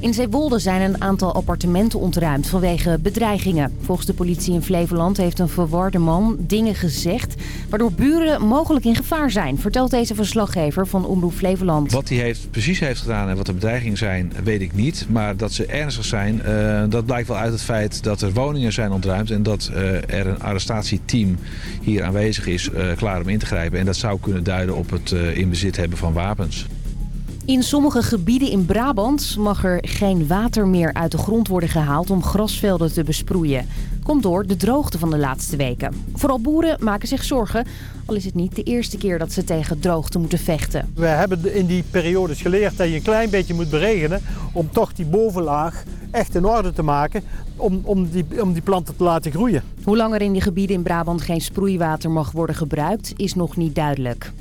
In Zeewolde zijn een aantal appartementen ontruimd vanwege bedreigingen. Volgens de politie in Flevoland heeft een verwarde man dingen gezegd... waardoor buren mogelijk in gevaar zijn, vertelt deze verslaggever van Omroep Flevoland. Wat hij heeft, precies heeft gedaan en wat de bedreigingen zijn, weet ik niet. Maar dat ze ernstig zijn, uh, dat blijkt wel uit het feit dat er woningen zijn ontruimd... en dat uh, er een arrestatieteam hier aanwezig is, uh, klaar om in te grijpen. En dat zou kunnen duiden op het in bezit hebben van wapens. In sommige gebieden in Brabant mag er geen water meer uit de grond worden gehaald om grasvelden te besproeien. Komt door de droogte van de laatste weken. Vooral boeren maken zich zorgen, al is het niet de eerste keer dat ze tegen droogte moeten vechten. We hebben in die periodes geleerd dat je een klein beetje moet beregenen om toch die bovenlaag echt in orde te maken om, om, die, om die planten te laten groeien. Hoe lang er in die gebieden in Brabant geen sproeiwater mag worden gebruikt is nog niet duidelijk.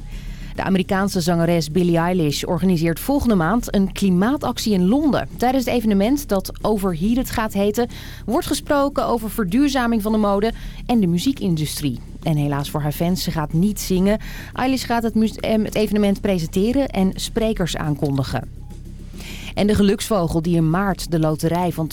De Amerikaanse zangeres Billie Eilish organiseert volgende maand een klimaatactie in Londen. Tijdens het evenement dat Overheated gaat heten... wordt gesproken over verduurzaming van de mode en de muziekindustrie. En helaas voor haar fans, ze gaat niet zingen. Eilish gaat het, het evenement presenteren en sprekers aankondigen. En de geluksvogel die in maart de loterij van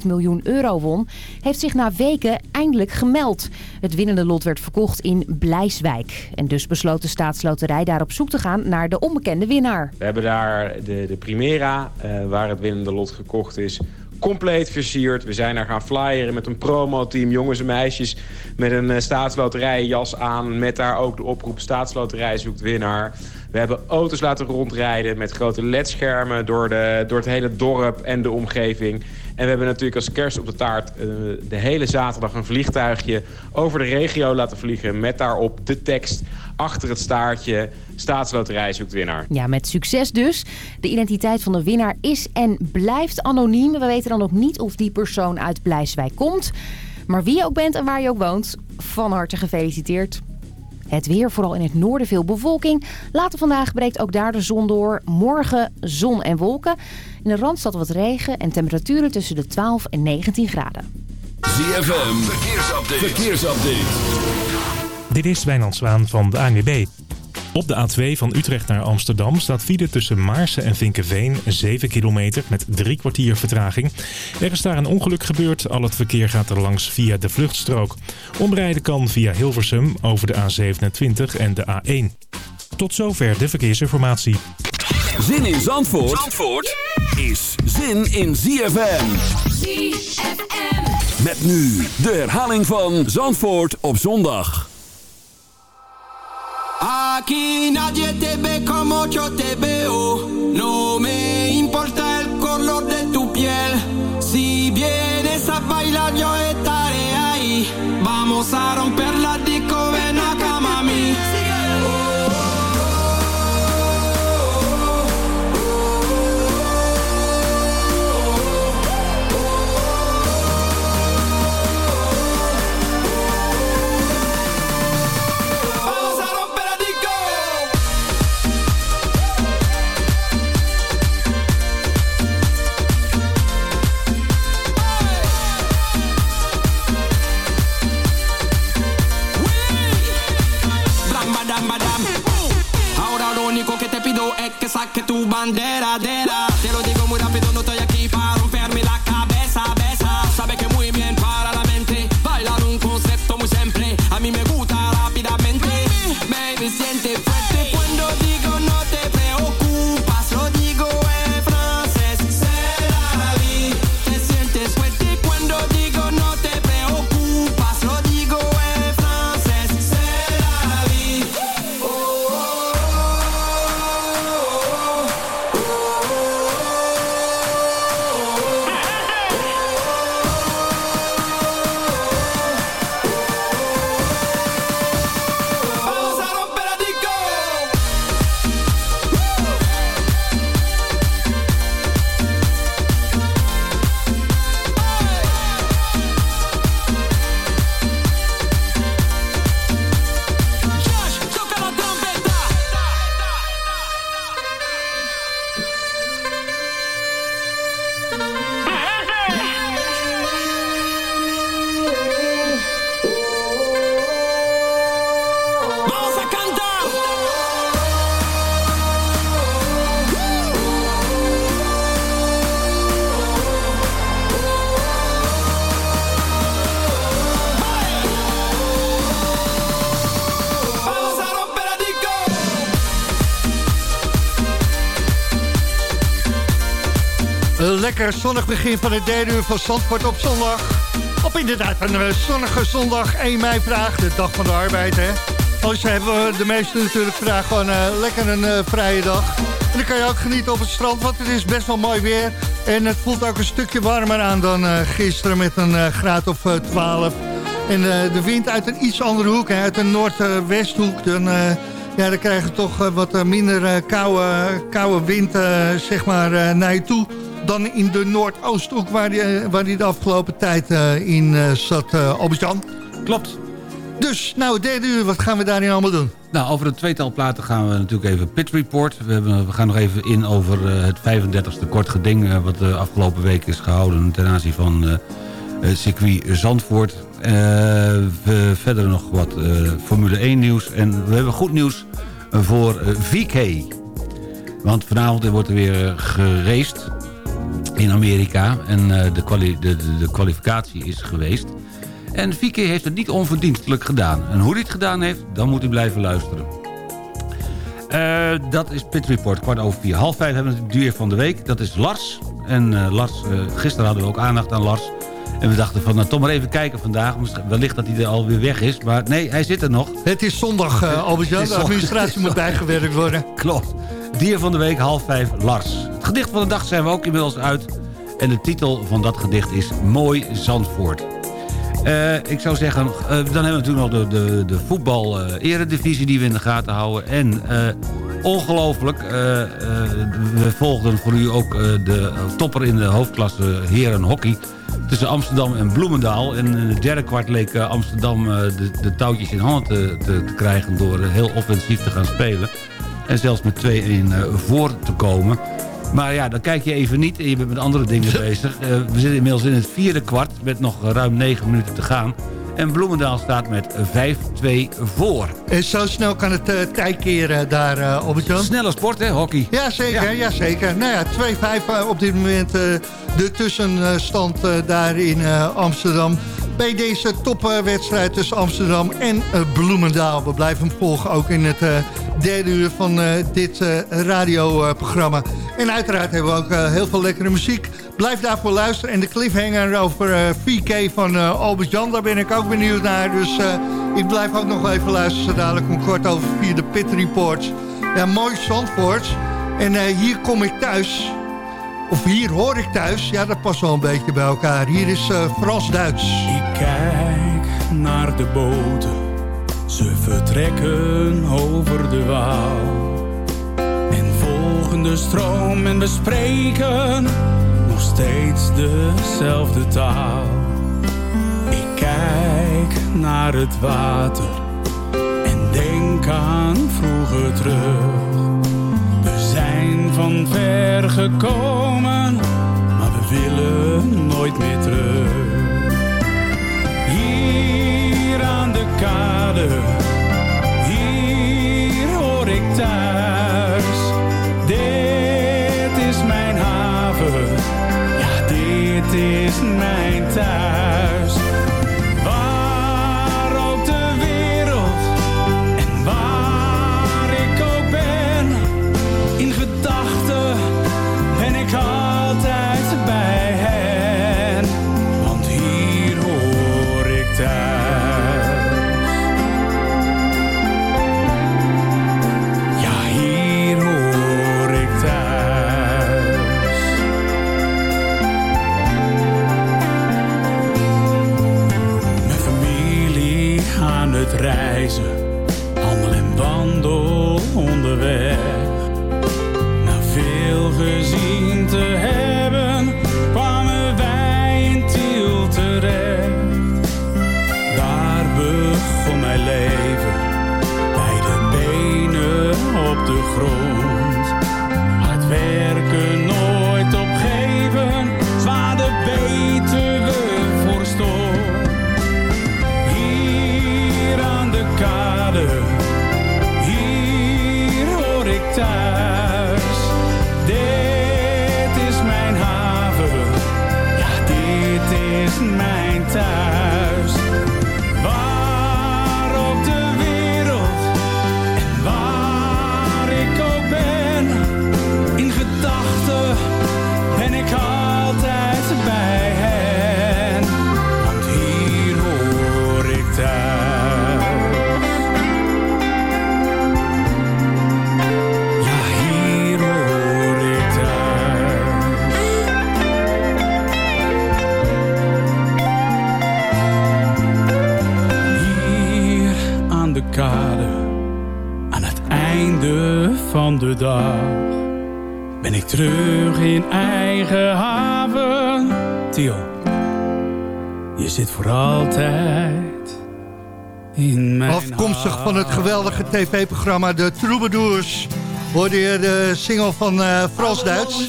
12,8 miljoen euro won... heeft zich na weken eindelijk gemeld. Het winnende lot werd verkocht in Blijswijk. En dus besloot de staatsloterij daar op zoek te gaan naar de onbekende winnaar. We hebben daar de, de Primera, uh, waar het winnende lot gekocht is compleet versierd. We zijn daar gaan flyeren met een promoteam, jongens en meisjes... met een uh, staatsloterijjas aan, met daar ook de oproep... staatsloterij zoekt winnaar. We hebben auto's laten rondrijden met grote ledschermen door, de, door het hele dorp en de omgeving. En we hebben natuurlijk als kerst op de taart uh, de hele zaterdag een vliegtuigje over de regio laten vliegen. Met daarop de tekst achter het staartje. Staatsloterij zoekt winnaar. Ja, met succes dus. De identiteit van de winnaar is en blijft anoniem. We weten dan ook niet of die persoon uit Blijswijk komt. Maar wie je ook bent en waar je ook woont, van harte gefeliciteerd. Het weer, vooral in het noorden veel bewolking. Later vandaag breekt ook daar de zon door. Morgen zon en wolken. In de Randstad wat regen en temperaturen tussen de 12 en 19 graden. ZFM, verkeersupdate. verkeersupdate. Dit is Wijnand Zwaan van de ANWB. Op de A2 van Utrecht naar Amsterdam staat file tussen Maarsen en Vinkenveen 7 kilometer met drie kwartier vertraging. Er is daar een ongeluk gebeurd. Al het verkeer gaat er langs via de vluchtstrook. Omrijden kan via Hilversum over de A27 en de A1. Tot zover de verkeersinformatie. Zin in Zandvoort, Zandvoort is zin in ZFM. ZFM. Met nu de herhaling van Zandvoort op zondag. Aquí nadie te ve como yo te veo. No me importa el color de tu piel. Si vienes a bailar, yo estaré ahí. Vamos a romper la es que saque tu bandera, de la. Te lo digo Zonnig begin van het derde uur van Zandvoort op zondag. Op inderdaad een eh, zonnige zondag 1 mei vraag, de dag van de arbeid. Hè? Als hebben de meesten natuurlijk vandaag gewoon uh, lekker een uh, vrije dag. En dan kan je ook genieten op het strand, want het is best wel mooi weer. En het voelt ook een stukje warmer aan dan gisteren met een graad of 12. En de wind uit een iets andere hoek, hè, uit een noordwesthoek. Dan, ja, dan krijg je toch wat minder koude, koude wind zeg maar, naar je toe dan in de Noordoosthoek waar die, waar die de afgelopen tijd uh, in uh, zat, uh, Albert-Jan. Klopt. Dus, nou, derde uur, wat gaan we daarin allemaal doen? Nou, over het tweetal platen gaan we natuurlijk even Pit Report. We, hebben, we gaan nog even in over het 35e kort geding... wat de afgelopen week is gehouden ten aanzien van het circuit Zandvoort. we verder nog wat Formule 1 nieuws. En we hebben goed nieuws voor VK. Want vanavond wordt er weer geraced in Amerika. En uh, de, kwali de, de, de, kwalificatie is geweest. En Vicky heeft het niet onverdienstelijk gedaan. En hoe hij het gedaan heeft, dan moet u blijven luisteren. Uh, dat is Pit Report, kwart over vier. Half vijf hebben we het duur van de week. Dat is Lars. En uh, Lars, gisteren hadden we ook aandacht aan Lars. En we dachten van, nou, toch maar even kijken vandaag. Wellicht dat hij er alweer weg is. Maar nee, hij zit er nog. Het is zondag, uh, Albert-Jan. De administratie moet bijgewerkt worden. Klopt. Dier van de week, half vijf, Lars. Het gedicht van de dag zijn we ook inmiddels uit. En de titel van dat gedicht is Mooi Zandvoort. Uh, ik zou zeggen, uh, dan hebben we natuurlijk nog de, de, de voetbal-eredivisie... die we in de gaten houden. En ongelooflijk, we volgden voor u ook de topper in de hoofdklasse heren hockey tussen Amsterdam en Bloemendaal. En in het derde kwart leek Amsterdam de, de touwtjes in handen te, te, krijgen... door heel offensief te gaan spelen. En zelfs met 2-1 voor te komen. Maar ja, dan kijk je even niet en je bent met andere dingen bezig. Uh, we zitten inmiddels in het vierde kwart met nog ruim 9 minuten te gaan. En Bloemendaal staat met 5-2 voor. En zo snel kan het uh, tijd keren daar, uh, op het Jan. Snelle sport, hè, hockey. Ja, zeker. Ja. ja zeker. Nou ja, 2-5 op dit moment uh, de tussenstand daar in Amsterdam. Bij deze topwedstrijd tussen Amsterdam en Bloemendaal. We blijven hem volgen ook in het derde uur van dit radioprogramma. En uiteraard hebben we ook heel veel lekkere muziek. Blijf daarvoor luisteren. En de cliffhanger over VK van Albert Jan, daar ben ik ook benieuwd naar. Dus ik blijf ook nog even luisteren. Dadelijk om kort over via de Pit Reports. Ja, mooi Zandvoort. En hier kom ik thuis. Of hier hoor ik thuis. Ja, dat past wel een beetje bij elkaar. Hier is Frans-Duits. Ik kijk naar de boten. Ze vertrekken over de Waal. En volgen de stroom en we spreken steeds dezelfde taal. Ik kijk naar het water en denk aan vroeger terug. Van ver gekomen, maar we willen nooit meer terug. Hier aan de kade, hier hoor ik thuis. Dit is mijn haven dit is mijn thuis. deserve. Van de dag ben ik terug in eigen haven. Tio, je zit voor altijd in mijn Afkomstig van het geweldige tv-programma De Troubadours... hoorde je de single van uh, Frans Duits.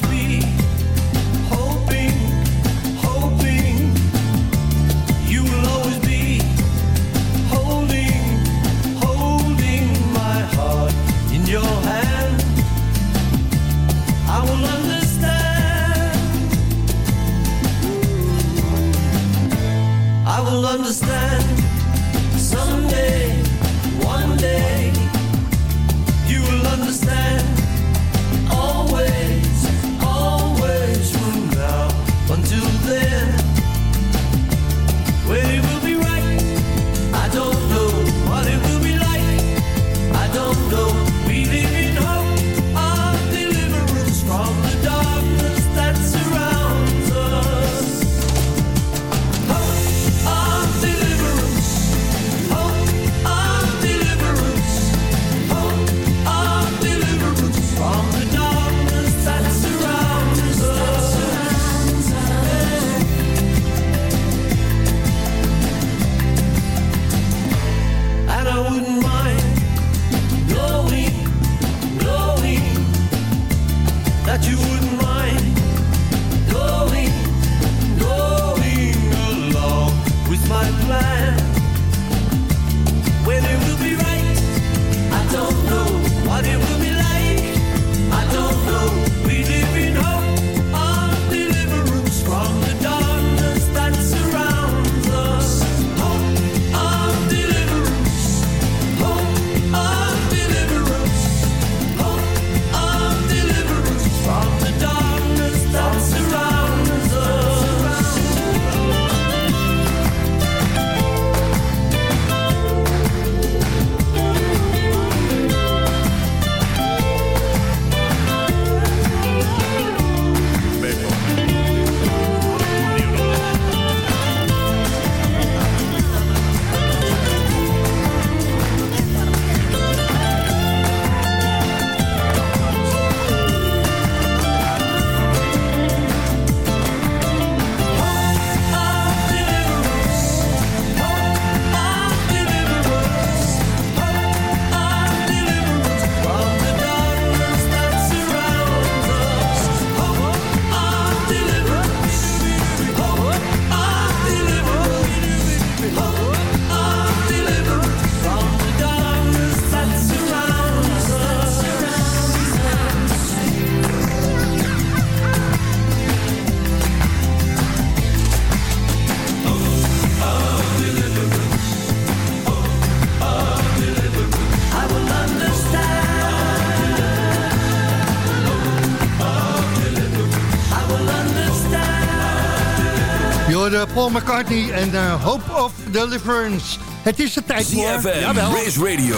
Paul McCartney en uh, Hope of Deliverance. Het is de tijd voor... Jawel. Race Radio,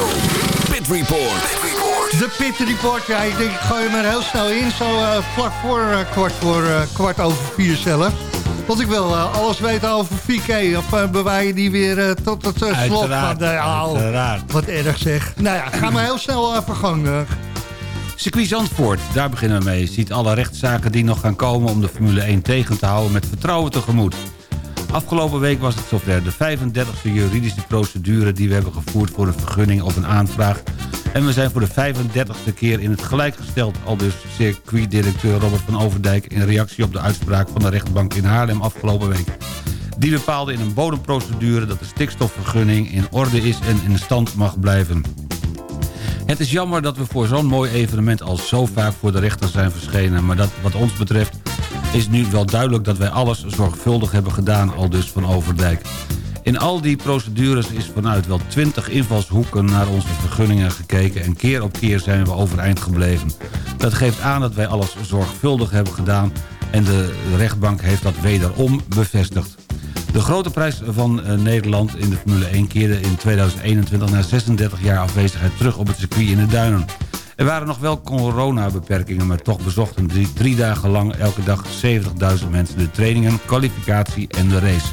Pit Report. De Pit Report, ja, ik denk ik gooi hem er heel snel in. Zo eh, vlak voor eh, kwart, voor eh, kwart over vier zelf. Want ik wil eh, alles weten over VK. Of bewaar je die weer eh, tot het slot Uiteraard, van de... Oh, uiteraard. wat erg zeg. Nou ja, ga maar heel snel uh, vergangen. Circuit Zandvoort, daar beginnen we mee. Ziet alle rechtszaken die nog gaan komen om de Formule 1 tegen te houden met vertrouwen tegemoet. Afgelopen week was het zover de 35e juridische procedure die we hebben gevoerd voor een vergunning of een aanvraag. En we zijn voor de 35e keer in het gelijk gesteld, al dus circuitdirecteur Robert van Overdijk in reactie op de uitspraak van de rechtbank in Haarlem afgelopen week. Die bepaalde in een bodemprocedure dat de stikstofvergunning in orde is en in stand mag blijven. Het is jammer dat we voor zo'n mooi evenement al zo vaak voor de rechter zijn verschenen. Maar dat, wat ons betreft is nu wel duidelijk dat wij alles zorgvuldig hebben gedaan, al dus van Overdijk. In al die procedures is vanuit wel 20 invalshoeken naar onze vergunningen gekeken... en keer op keer zijn we overeind gebleven. Dat geeft aan dat wij alles zorgvuldig hebben gedaan... en de rechtbank heeft dat wederom bevestigd. De grote prijs van eh, Nederland in de Formule 1 keerde in 2021... na 36 jaar afwezigheid terug op het circuit in de Duinen. Er waren nog wel coronabeperkingen, maar toch bezochten drie, dagen lang elke dag 70.000 mensen de trainingen, kwalificatie en de race.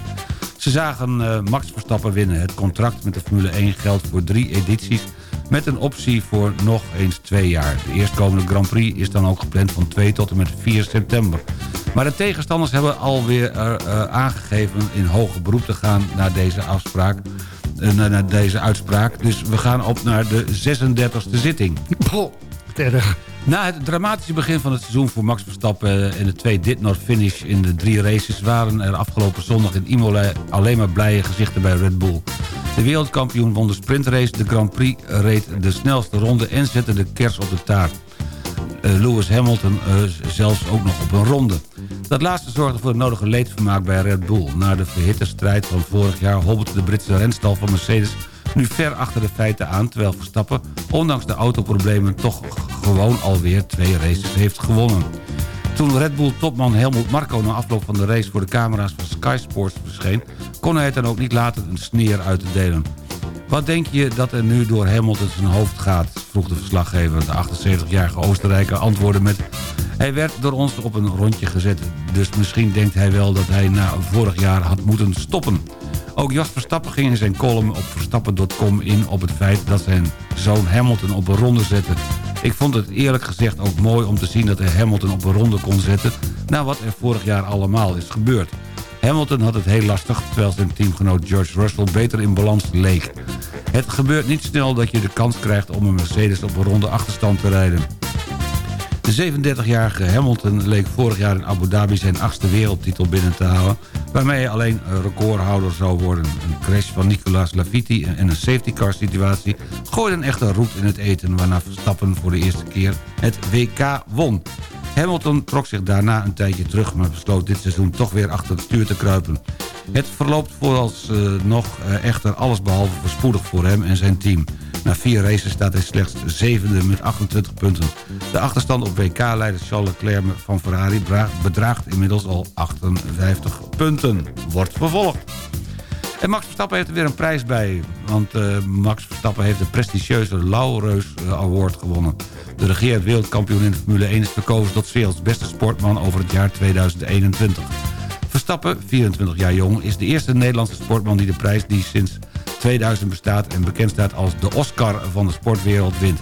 Ze zagen eh, Max Verstappen winnen. Het contract met de Formule 1 geldt voor drie edities met een optie voor nog eens twee jaar. De eerstkomende Grand Prix is dan ook gepland van 2 tot en met 4 september. Maar de tegenstanders hebben alweer uh, uh, aangegeven in hoger beroep te gaan naar deze afspraak. Uh, naar deze uitspraak. Dus we gaan op naar de 36e zitting. Erg. Na het dramatische begin van het seizoen voor Max Verstappen en de twee did not finish in de drie races... waren er afgelopen zondag in Imola alleen maar blije gezichten bij Red Bull. De wereldkampioen won de sprintrace, de Grand Prix reed de snelste ronde en zette de kers op de taart. Uh, Lewis Hamilton uh, zelfs ook nog op een ronde. Dat laatste zorgde voor het nodige leedvermaak bij Red Bull. Na de verhitte strijd van vorig jaar hobbelde de Britse renstal van Mercedes nu ver achter de feiten aan... terwijl Verstappen, ondanks de autoproblemen... toch gewoon alweer twee races heeft gewonnen. Toen Red Bull-topman Helmut Marko na afloop van de race... voor de camera's van Sky Sports verscheen... kon hij het dan ook niet laten een sneer uit te delen. Wat denk je dat er nu door Hamilton zijn hoofd gaat? vroeg de verslaggever. De 78-jarige Oostenrijker antwoordde met... Hij werd door ons op een rondje gezet. Dus misschien denkt hij wel dat hij na vorig jaar had moeten stoppen. Ook Jos Verstappen ging in zijn column op verstappen.com in op het feit dat zijn zoon Hamilton op een ronde zette. Ik vond het eerlijk gezegd ook mooi om te zien dat hij Hamilton op een ronde kon zetten... na wat er vorig jaar allemaal is gebeurd. Hamilton had het heel lastig, terwijl zijn teamgenoot George Russell beter in balans leek. Het gebeurt niet snel dat je de kans krijgt om een Mercedes op een ronde achterstand te rijden. De 37-jarige Hamilton leek vorig jaar in Abu Dhabi zijn achtste wereldtitel binnen te halen... waarmee hij alleen recordhouder zou worden. Een crash van Nicolas Lafitti en een safety car situatie... gooiden een echte roet in het eten... waarna Verstappen voor de eerste keer het WK won. Hamilton trok zich daarna een tijdje terug... maar besloot dit seizoen toch weer achter het stuur te kruipen. Het verloopt vooralsnog uh, echter allesbehalve voorspoedig voor hem en zijn team. Na vier races staat hij slechts zevende met 28 punten. De achterstand op WK-leider Charles Leclerc van Ferrari bedraagt inmiddels al 58 punten. Wordt vervolgd. En Max Verstappen heeft er weer een prijs bij. Want uh, Max Verstappen heeft de prestigieuze Laureus Award gewonnen. De regerend wereldkampioen in de Formule 1 is verkozen tot werelds beste sportman over het jaar 2021. Verstappen, 24 jaar jong, is de eerste Nederlandse sportman die de prijs die sinds 2000 bestaat en bekend staat als de Oscar van de sportwereld wint.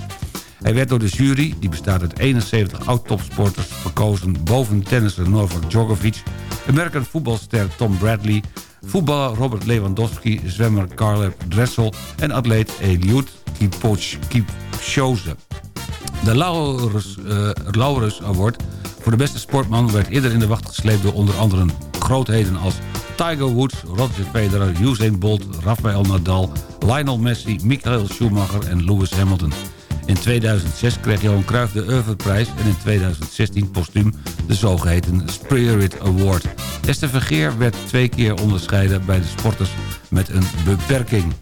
Hij werd door de jury, die bestaat uit 71 oud-topsporters... verkozen boven tennisser Novak Djokovic... American voetbalster Tom Bradley... voetballer Robert Lewandowski, zwemmer Carl Dressel... en atleet Eliud Kipchoge. De uh, Laurens Award voor de beste sportman... werd eerder in de wacht gesleept door onder andere grootheden als... Tiger Woods, Roger Federer, Usain Bolt, Rafael Nadal... Lionel Messi, Michael Schumacher en Lewis Hamilton. In 2006 kreeg Johan Cruijff de Oeuvreprijs... en in 2016 postuum de zogeheten Spirit Award. Esther Vergeer werd twee keer onderscheiden bij de sporters met een beperking.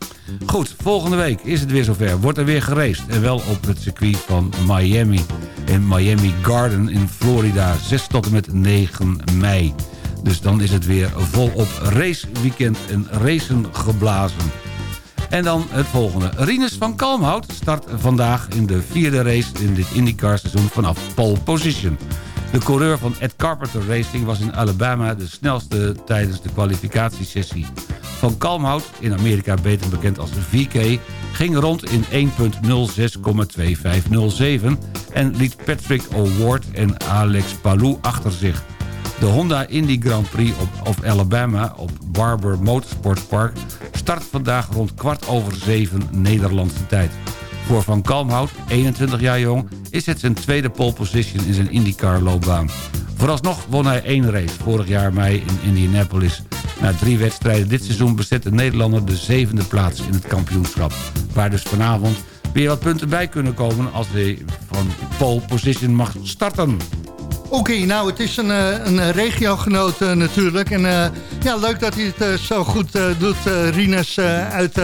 Goed, volgende week is het weer zover. Wordt er weer geraced. En wel op het circuit van Miami. In Miami Garden in Florida. 6 tot en met 9 mei. Dus dan is het weer volop raceweekend en racen geblazen. En dan het volgende. Rinus van Kalmhout start vandaag in de vierde race in dit IndyCar seizoen vanaf pole position. De coureur van Ed Carpenter Racing was in Alabama de snelste tijdens de kwalificatiesessie. Van Kalmhout, in Amerika beter bekend als VK, ging rond in 1.06,2507 en liet Patrick O'Ward en Alex Palou achter zich. De Honda Indy Grand Prix op, Alabama op Barber Motorsport Park... start vandaag rond kwart over zeven Nederlandse tijd. Voor Van Kalmhout, 21 jaar jong, is het zijn tweede pole position in zijn IndyCar loopbaan. Vooralsnog won hij één race, vorig jaar mei in Indianapolis. Na drie wedstrijden dit seizoen bezet de Nederlander de zevende plaats in het kampioenschap. Waar dus vanavond weer wat punten bij kunnen komen als hij van pole position mag starten. Oké, nou, het is een, een regiogenoot uh, natuurlijk. En uh, ja, leuk dat hij het zo goed doet, Rinus, uit,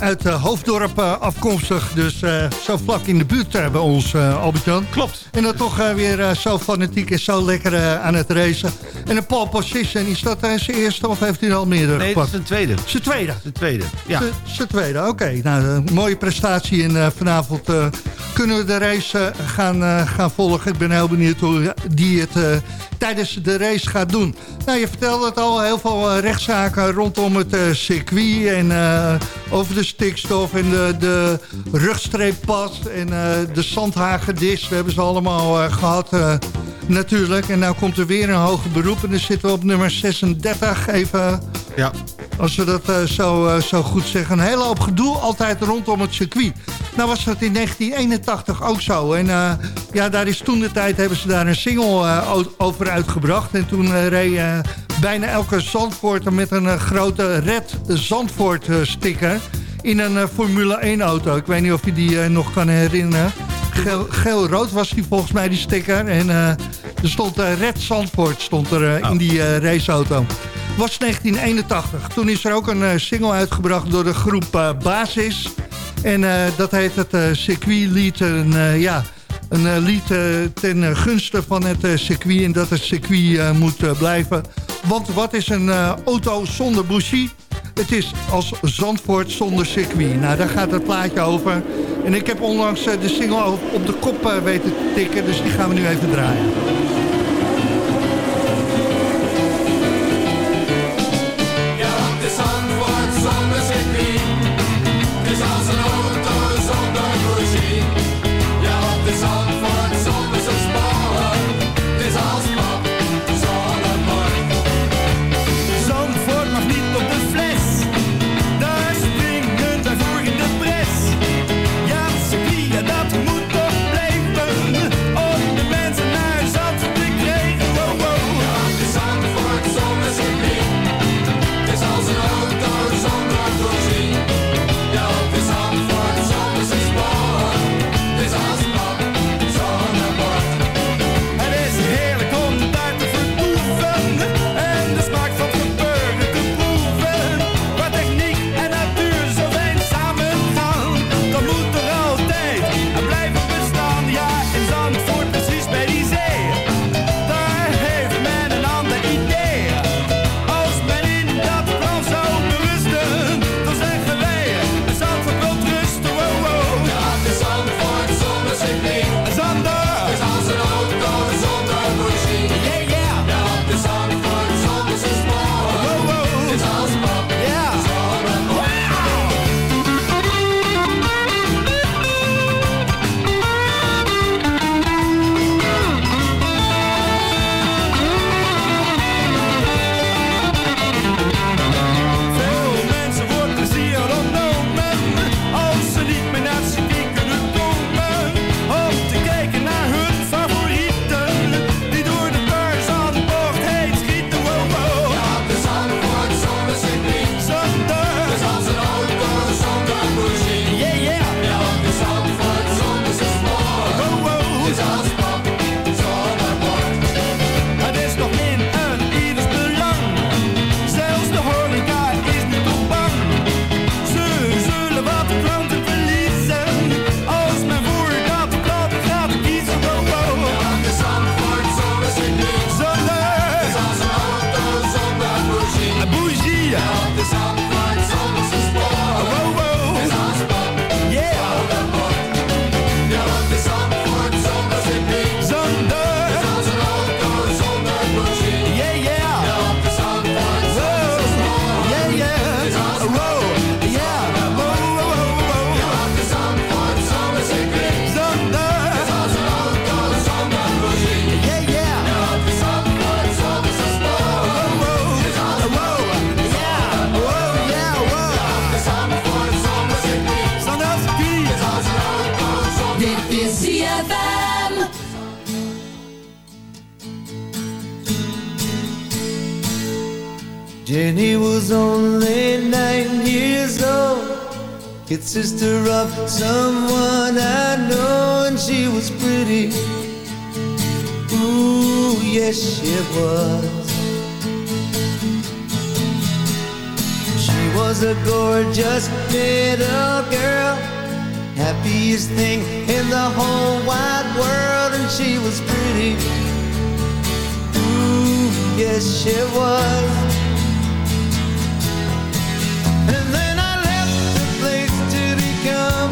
uit eh, Hoofddorp eh, afkomstig. Dus eh, zo vlak in de buurt bij ons, Albert-Jan. Klopt. En dan toch weer zo fanatiek en zo lekker aan het racen. En een pole position, is dat zijn eerste of heeft hij al meerdere nee, gepakt? is zijn tweede. Zijn tweede? Zijn tweede, ja. Zijn tweede, oké. Nou, mooie prestatie en vanavond kunnen we de race gaan, gaan volgen. Ik ben heel benieuwd hoe die het tijdens de race gaat doen. Nou, je vertelde het al, heel veel rechtszaken rondom het circuit en over de stikstof en de, de rugstreeppad en eh, de zandhagedis. We hebben ze allemaal eh, gehad eh, natuurlijk. En nou komt er weer een hoger beroep en dan zitten we op nummer 36 even... Ja. Als we dat zo, zo goed zeggen. Een hele hoop gedoe altijd rondom het circuit. Nou was dat in 1981 ook zo. En ja, daar is toen de tijd hebben ze daar een single over uitgebracht. En toen reed bijna elke zandvoort met een grote Red Zandvoort sticker in een eh, Formule 1-auto. Ik weet niet of je die eh, nog kan herinneren. Geel-rood was die volgens mij, die sticker. En eh, er stond Red Zandvoort stond er, in oh. die raceauto was 1981. Toen is er ook een single uitgebracht door de groep Basis. En dat heet het uh, circuitlied. Een, ja, een lied ten gunste van het circuit. En dat het circuit moet blijven. Want wat is een eh, auto zonder bougie? Het is als Zandvoort zonder circuit. Nou, daar gaat het plaatje over. En ik heb onlangs eh, de single op de kop eh, weten tikken, dus die gaan we nu even draaien. Wicked sister of someone I know, and she was pretty. Ooh, yes, she was. She was a gorgeous little girl, happiest thing in the whole wide world, and she was pretty. Ooh, yes, she was.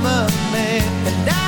I'm a man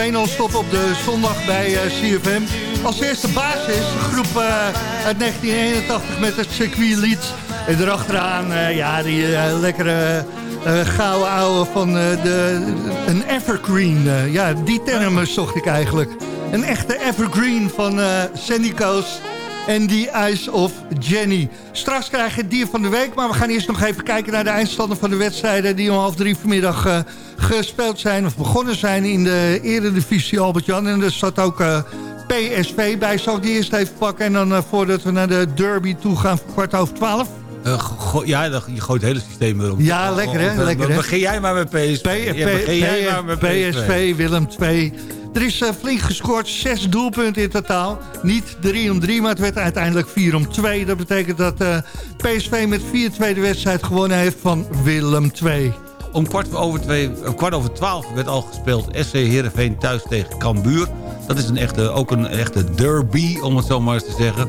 2 non-stop op de zondag bij eh, CFM. Als eerste basis, groep eh, uit 1981 met het circuitlied. En daarachteraan, eh, ja, die lekkere... Uh, gouden ouwe van de, een evergreen. Ja, die termen zocht ik eigenlijk. Een echte evergreen van Sandy Coast en The Eyes of Jenny. Straks krijg je het dier van de week, maar we gaan eerst nog even kijken naar de eindstanden van de wedstrijden die om half drie vanmiddag eh, gespeeld zijn of begonnen zijn in de eredivisie Albert-Jan. En er staat ook eh, PSV bij. Zal ik die eerst even pakken en dan eh, voordat we naar de derby toe gaan voor kwart over twaalf? Go- ja, je gooit het hele systeem erom. Ja, lekker, hè? Lekker, hè? Begin jij maar met PSV. P- Ja, begin jij maar met PSV. PSV, Willem 2. Er is eh, flink gescoord, zes doelpunten in totaal. Niet 3 om 3, maar het werd uiteindelijk 4 om 2. Dat betekent dat eh, PSV met 4-2 de wedstrijd gewonnen heeft van Willem 2. Om kwart over, twee, eh, kwart over twaalf werd al gespeeld SC Heerenveen thuis tegen Cambuur. Dat is een echte, ook een echte derby, om het zo maar eens te zeggen.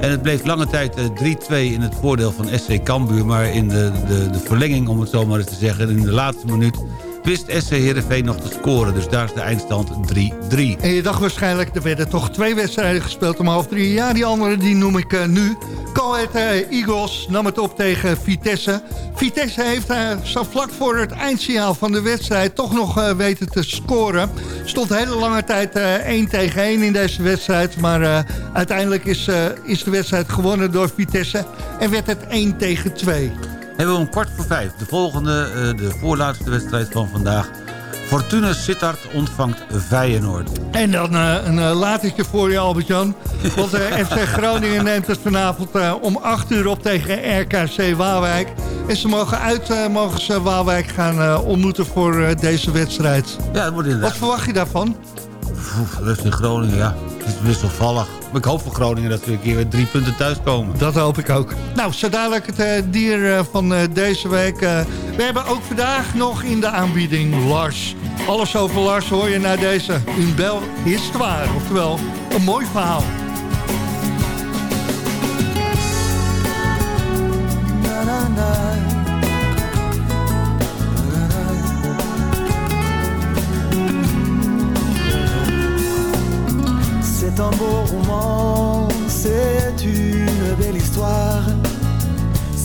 En het bleef lange tijd eh, 3-2 in het voordeel van SC Cambuur. Maar in de, de, de verlenging, om het zo maar eens te zeggen, in de laatste minuut... wist SC Heerenveen nog te scoren. Dus daar is de eindstand 3-3. En je dacht waarschijnlijk, er werden toch twee wedstrijden gespeeld om half drie. Ja, die andere die noem ik eh, nu. Coët eh, Eagles nam het op tegen Vitesse. Vitesse heeft eh, zo vlak voor het eindsignaal van de wedstrijd toch nog weten te scoren. Stond hele lange tijd eh 1 tegen 1 in deze wedstrijd. Maar uiteindelijk is, is de wedstrijd gewonnen door Vitesse. En werd het 1 tegen 2. Hebben we om kwart voor vijf. De volgende, eh, de voorlaatste wedstrijd van vandaag. Fortuna Sittard ontvangt Feyenoord. En dan eh, een uh, latertje voor je, Albert-Jan. Want eh, FC Groningen neemt het vanavond om 8 uur op tegen RKC Waalwijk. En ze mogen uit mogen ze Waalwijk gaan ontmoeten voor deze wedstrijd. Ja, dat wordt inderdaad. Wat verwacht je daarvan? Oef, rust in Groningen, ja. Het is wisselvallig. Ik hoop voor Groningen dat we een keer weer drie punten thuis komen. Dat hoop ik ook. Nou, zo dadelijk het eh, dier eh, van eh, deze week. Eh, we hebben ook vandaag nog in de aanbieding Lars. Alles over Lars hoor je naar deze Une belle histoire. Oftewel, een mooi verhaal.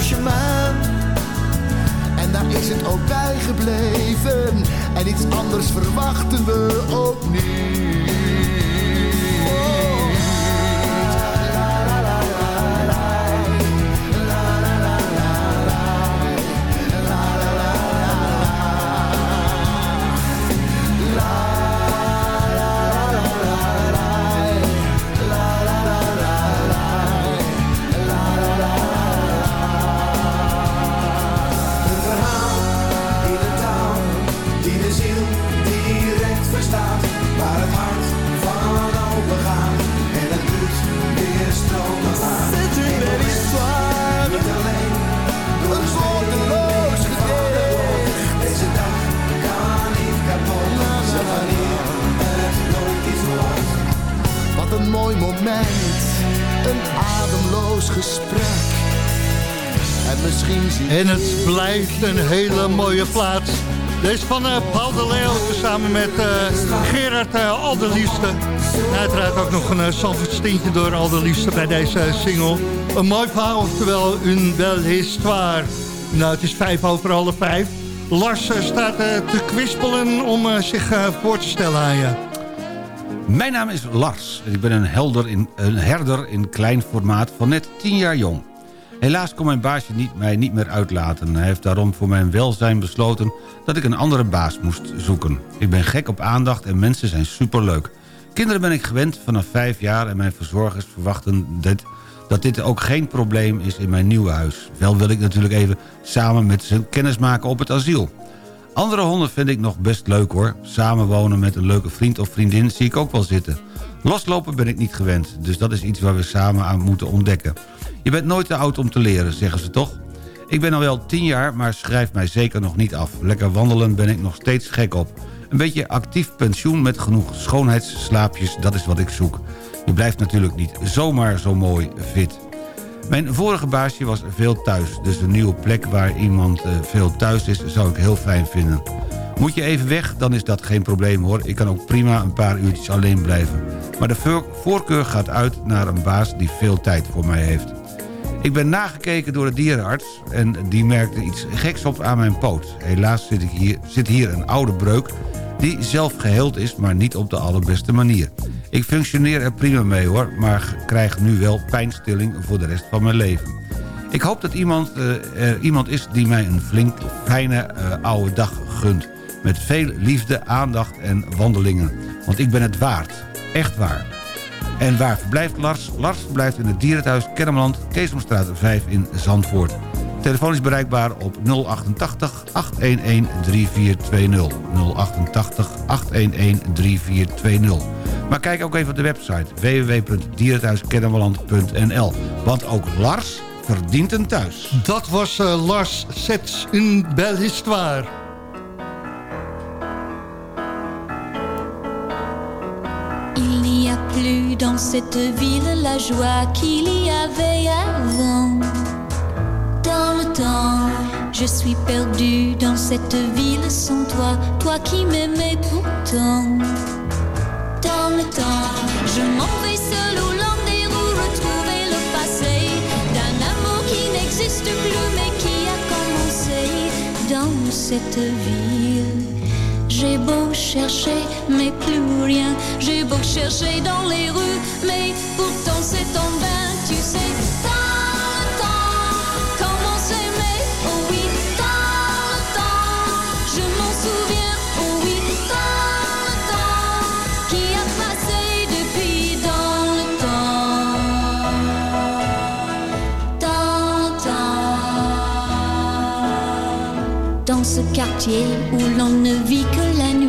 chemin. En daar is het ook bij gebleven. En iets anders verwachten we ook mooi moment, een ademloos gesprek. En misschien zie En het blijft een hele mooie plaats. Deze van eh, Paul de Leeuw samen met eh, Gerard uh, Alderliefste. En uiteraard ook nog een uh, door Alderliefste bij deze single. Een mooi verhaal, oftewel een belle histoire. Nou, het is vijf over half vijf. Lars staat te kwispelen om zich voor te stellen aan je. Mijn naam is Lars en ik ben een, in, een herder in klein formaat van net 10 jaar jong. Helaas kon mijn baasje niet, mij niet meer uitlaten. Hij heeft daarom voor mijn welzijn besloten dat ik een andere baas moest zoeken. Ik ben gek op aandacht en mensen zijn superleuk. Kinderen ben ik gewend vanaf 5 jaar en mijn verzorgers verwachten dit, dat dit ook geen probleem is in mijn nieuwe huis. Wel wil ik natuurlijk even samen met ze kennis maken op het asiel. Andere honden vind ik nog best leuk hoor. Samenwonen met een leuke vriend of vriendin zie ik ook wel zitten. Loslopen ben ik niet gewend, dus dat is iets waar we samen aan moeten ontdekken. Je bent nooit te oud om te leren, zeggen ze toch? Ik ben al wel 10 jaar, maar schrijf mij zeker nog niet af. Lekker wandelen ben ik nog steeds gek op. Een beetje actief pensioen met genoeg schoonheidsslaapjes, dat is wat ik zoek. Je blijft natuurlijk niet zomaar zo mooi fit. Mijn vorige baasje was veel thuis, dus een nieuwe plek waar iemand eh, veel thuis is... zou ik heel fijn vinden. Moet je even weg, dan is dat geen probleem hoor. Ik kan ook prima een paar uurtjes alleen blijven. Maar de voor- voorkeur gaat uit naar een baas die veel tijd voor mij heeft. Ik ben nagekeken door de dierenarts en die merkte iets geks op aan mijn poot. Helaas zit, ik hier, zit hier een oude breuk die zelf geheeld is, maar niet op de allerbeste manier. Ik functioneer er prima mee hoor, maar krijg nu wel pijnstilling voor de rest van mijn leven. Ik hoop dat iemand, eh, er iemand is die mij een flink fijne eh, oude dag gunt. Met veel liefde, aandacht en wandelingen. Want ik ben het waard. Echt waar. En waar verblijft Lars? Lars verblijft in het dierenthuis Kennemerland, Keesomstraat 5 in Zandvoort. Telefoon is bereikbaar op 088 811 3420. 088 811 3420. Maar kijk ook even op de website www.dierenthuiskennemerland.nl. Want ook Lars verdient een thuis. Dat was eh, Lars Sets, une belle histoire. Il n'y a plus dans cette ville la joie qu'il y avait avant. Dans le temps, je suis perdue dans cette ville sans toi, toi qui m'aimais pourtant. Dans le temps, je m'en vais seule au long des roues retrouver le passé d'un amour qui n'existe plus mais qui a commencé dans cette ville. J'ai beau chercher, mais plus rien. J'ai beau chercher dans les rues, mais pourtant c'est en quartier où l'on ne vit que la nuit,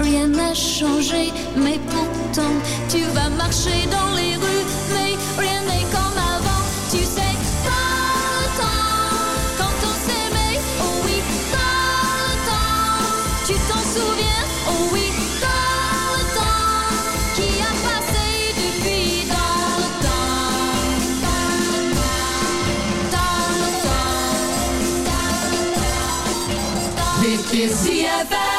rien n'a changé, mais pourtant tu vas marcher dans les rues. Mais rien n'est comme avant, tu sais. Dans le temps, quand on s'aimait, oh oui, dans le temps, tu t'en souviens, oh oui, dans le temps, qui a passé depuis dans le temps, dans le temps, dans le temps. Dit is ZFM.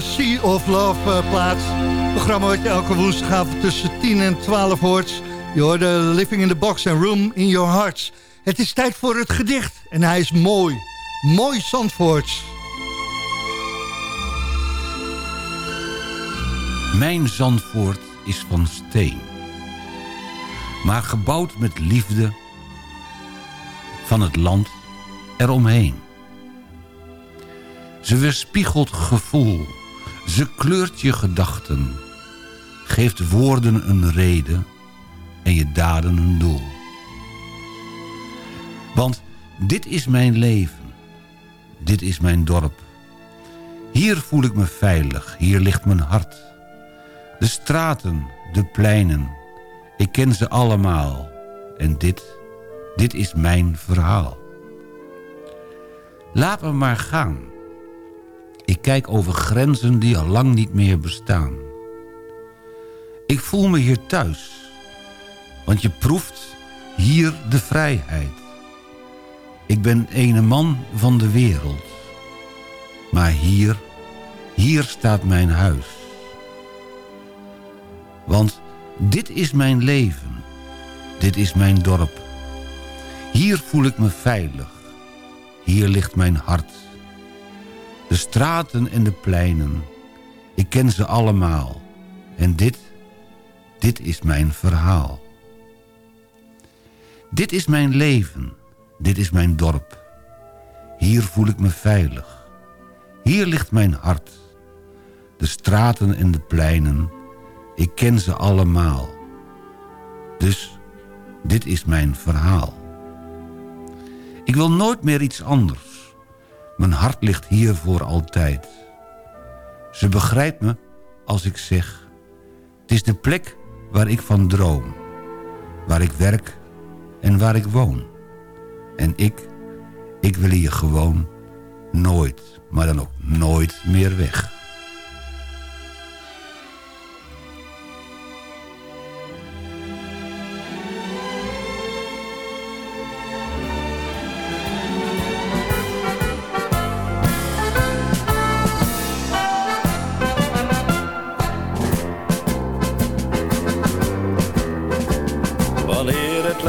Sea of Love eh, plaats. Programma wat je elke woensdagavond tussen 10 en 12 hoort. Je hoorde Living in the Box and Room in Your Hearts. Het is tijd voor het gedicht. En hij is mooi. Mooi Zandvoorts. Mijn Zandvoort is van steen. Maar gebouwd met liefde van het land eromheen. Ze weerspiegelt gevoel, ze kleurt je gedachten. Geeft woorden een reden en je daden een doel. Want dit is mijn leven, dit is mijn dorp. Hier voel ik me veilig, hier ligt mijn hart. De straten, de pleinen, ik ken ze allemaal. En dit, dit is mijn verhaal. Laat me maar gaan. Ik kijk over grenzen die al lang niet meer bestaan. Ik voel me hier thuis. Want je proeft hier de vrijheid. Ik ben ene man van de wereld. Maar hier, hier staat mijn huis. Want dit is mijn leven. Dit is mijn dorp. Hier voel ik me veilig. Hier ligt mijn hart. De straten en de pleinen. Ik ken ze allemaal. En dit, dit is mijn verhaal. Dit is mijn leven. Dit is mijn dorp. Hier voel ik me veilig. Hier ligt mijn hart. De straten en de pleinen. Ik ken ze allemaal. Dus dit is mijn verhaal. Ik wil nooit meer iets anders. Mijn hart ligt hier voor altijd. Ze begrijpt me als ik zeg... Het is de plek waar ik van droom. Waar ik werk en waar ik woon. En ik, ik wil hier gewoon nooit, maar dan ook nooit meer weg.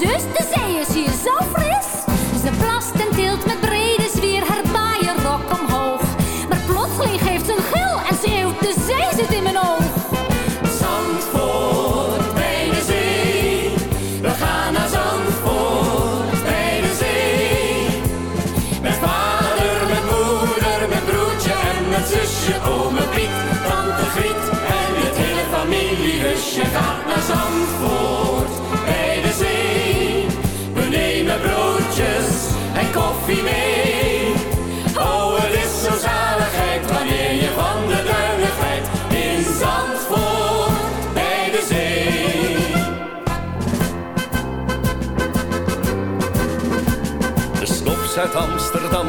Zus, de zee is hier zo fris. Ze plast en tilt met brede zwier haar rok omhoog. Maar plotseling geeft ze een gil en schreeuwt, de zee zit in mijn oog.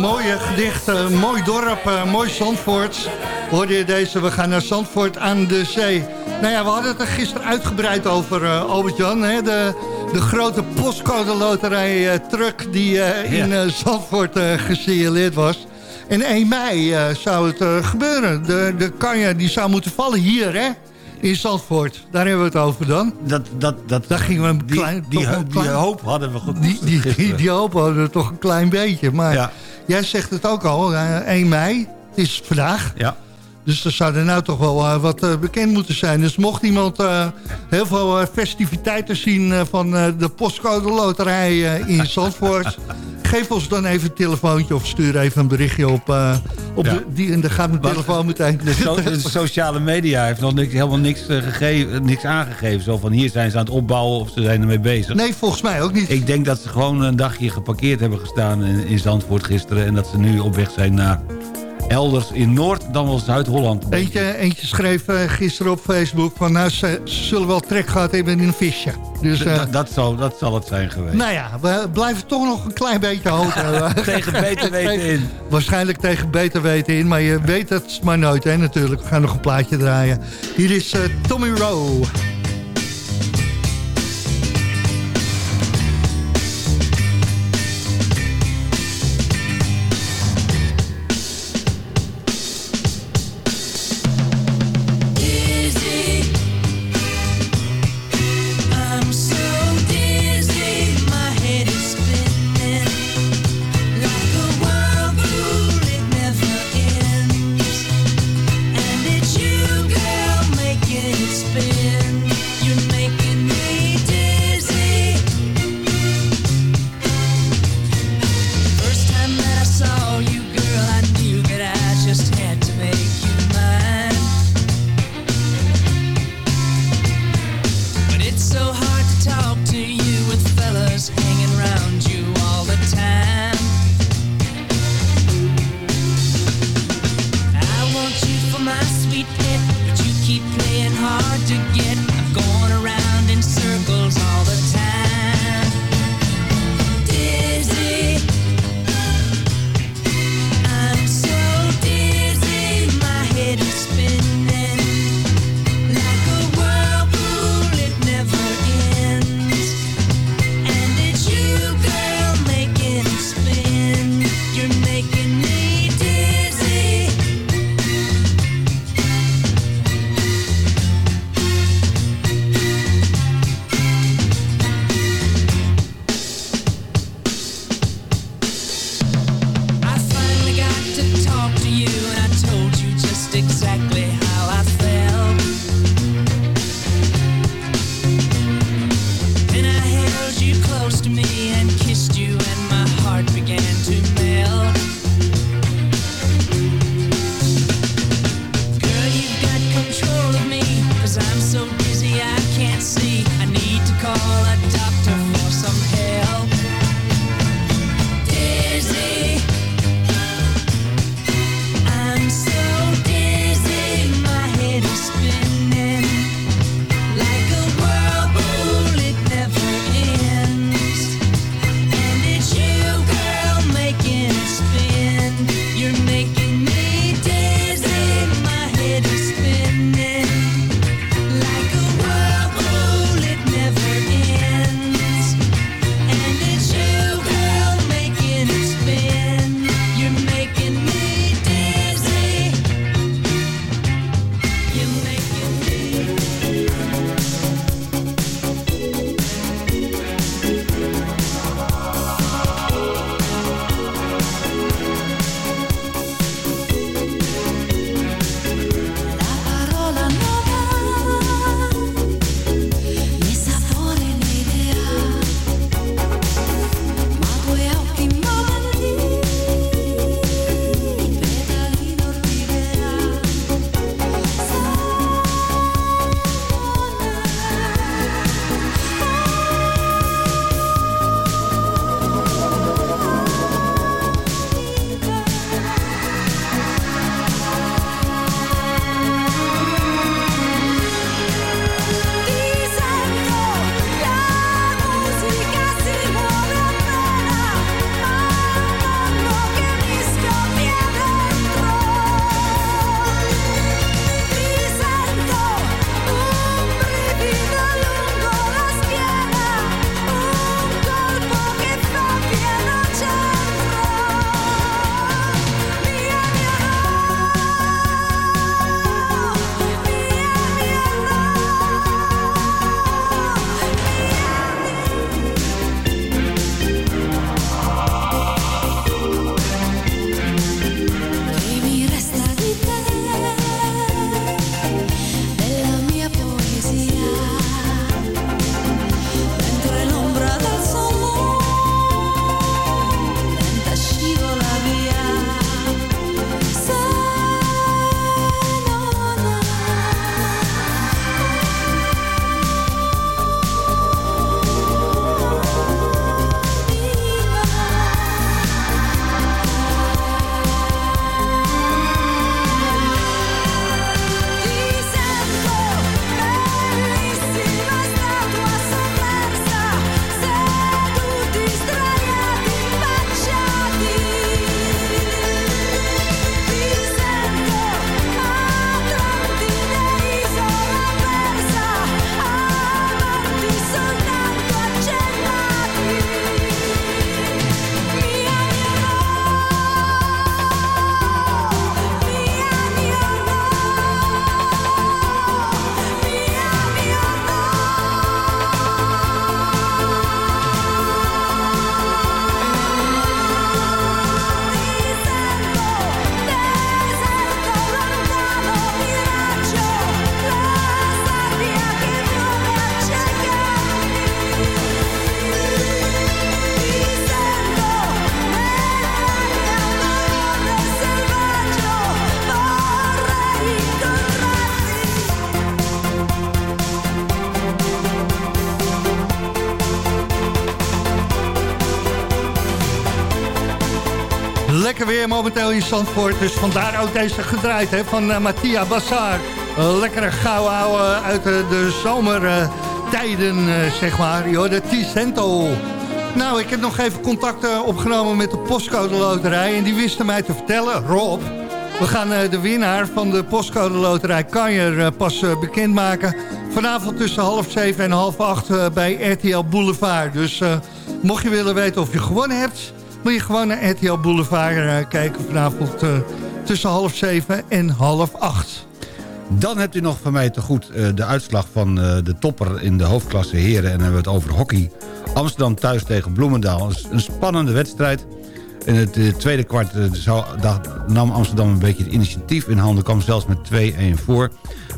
mooie gedicht, eh, mooi dorp, eh, mooi Zandvoort... hoorde je deze, we gaan naar Zandvoort aan de zee. Nou ja, we hadden het er gisteren uitgebreid over, eh, Albert-Jan. hè, De, de grote postcode loterij eh, truck die in Zandvoort gesignaleerd was. En 1 mei zou het gebeuren. De, de kanja die zou moeten vallen hier, hè? In Zandvoort. Daar hebben we het over dan. Dat, dat, dat, Daar gingen we een die, klein... die, een die klein- hoop hadden we goed. die, die, die, die hoop hadden we toch een klein beetje. Maar Ja. Jij zegt het ook al, eh, 1 mei, het is vandaag. Ja. Dus er zou er nou toch wel eh, wat eh, bekend moeten zijn. Dus mocht iemand eh, heel veel eh, festiviteiten zien eh, van eh, de postcode loterij eh, in Zandvoort... geef ons dan even een telefoontje of stuur even een berichtje op. eh, op Ja. de, die, en dan gaat mijn telefoon meteen... De, so- de sociale media heeft nog niks, helemaal niks, eh, gegeven, niks aangegeven. Zo van hier zijn ze aan het opbouwen of ze zijn ermee bezig. Nee, volgens mij ook niet. Ik denk dat ze gewoon een dagje geparkeerd hebben gestaan in, in Zandvoort gisteren. En dat ze nu op weg zijn naar elders in Noord dan wel Zuid-Holland. Eentje, eentje schreef eh, gisteren op Facebook van... nou, ze, zullen wel trek gehad hebben in een visje. Dus, eh, dat, zal, dat zal het zijn geweest. nou ja, we blijven toch nog een klein beetje hoger. Tegen beter weten in. Waarschijnlijk tegen beter weten in, maar je weet het maar nooit, hè, natuurlijk. We gaan nog een plaatje draaien. Hier is eh, Tommy Rowe. In. Dus vandaar ook deze gedraaid hè, van eh, Mattia Bassar. lekkere gouden ouwe uit de, de zomertijden, eh, zeg maar. Joh, de Ticento. Nou, ik heb nog even contact opgenomen met de postcode loterij. En die wisten mij te vertellen, Rob... We gaan de winnaar van de postcode loterij Kanjer pas bekendmaken. Vanavond tussen half zeven en half acht bij RTL Boulevard. Dus mocht je willen weten of je gewonnen hebt... moet je gewoon naar RTL Boulevard eh, kijken vanavond eh, tussen half zeven en half acht. Dan hebt u nog van mij te goed eh, de uitslag van de topper in de hoofdklasse heren. En dan hebben we het over hockey. Amsterdam thuis tegen Bloemendaal. Een, spannende wedstrijd. In het tweede kwart nam Amsterdam een beetje het initiatief in handen. kwam zelfs met 2-1 voor.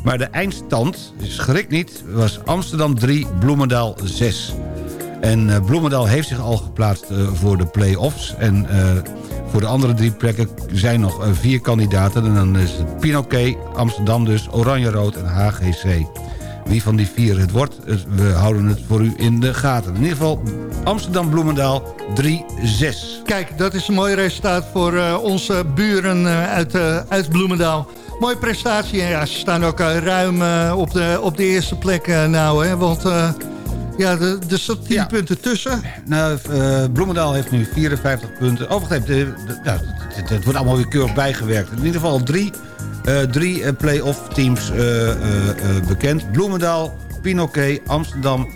Maar de eindstand, schrik niet, was Amsterdam 3, Bloemendaal 6. En eh, Bloemendaal heeft zich al geplaatst eh, voor de play-offs. En eh, voor de andere drie plekken zijn nog vier kandidaten. En dan is het Pinoquet, Amsterdam dus, Oranje-Rood en HGC. Wie van die vier het wordt, we houden het voor u in de gaten. In ieder geval Amsterdam-Bloemendaal 3-6. Kijk, dat is een mooi resultaat voor onze buren uit, uit Bloemendaal. Mooie prestatie. En ja, ze staan ook ruim op, de, op de eerste plek nou. Hè, want ja, er er zat 10 punten tussen. Nou, eh, Bloemendaal heeft nu 54 punten. Oh, wacht even. de- de- nou, het, het wordt allemaal weer keurig bijgewerkt. In ieder geval drie, eh, drie eh, play-off teams bekend. Bloemendaal, Pinoquet, Amsterdam.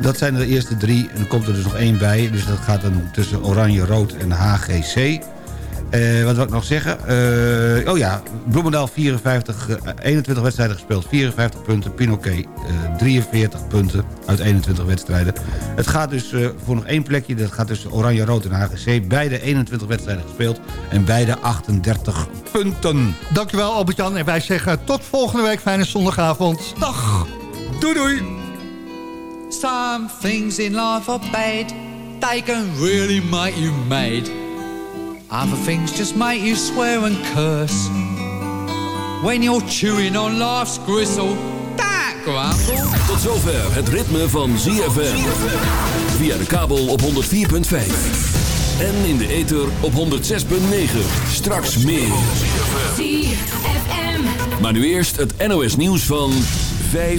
Dat zijn de eerste drie. En er komt er dus nog één bij. Dus dat gaat dan tussen Oranje, Rood en HGC. Eh, wat wil ik nog zeggen? Eh, oh ja, Bloemendaal 54, eh, 21 wedstrijden gespeeld, 54 punten. Pinoquet eh, 43 punten uit 21 wedstrijden. Het gaat dus eh, voor nog één plekje. Dat gaat tussen Oranje, Rood en HGC. Beide 21 wedstrijden gespeeld en beide 38 punten. Dankjewel Albert-Jan. En wij zeggen tot volgende week. Fijne zondagavond. Dag. Doei doei. Some things in life are bad. They can really make you mad. Other things just make you swear and curse. When you're chewing on life's gristle, that grumble. Tot zover het ritme van ZFM. Via de kabel op 104.5. En in de ether op 106.9. Straks meer. ZFM. Maar nu eerst het NOS nieuws van 5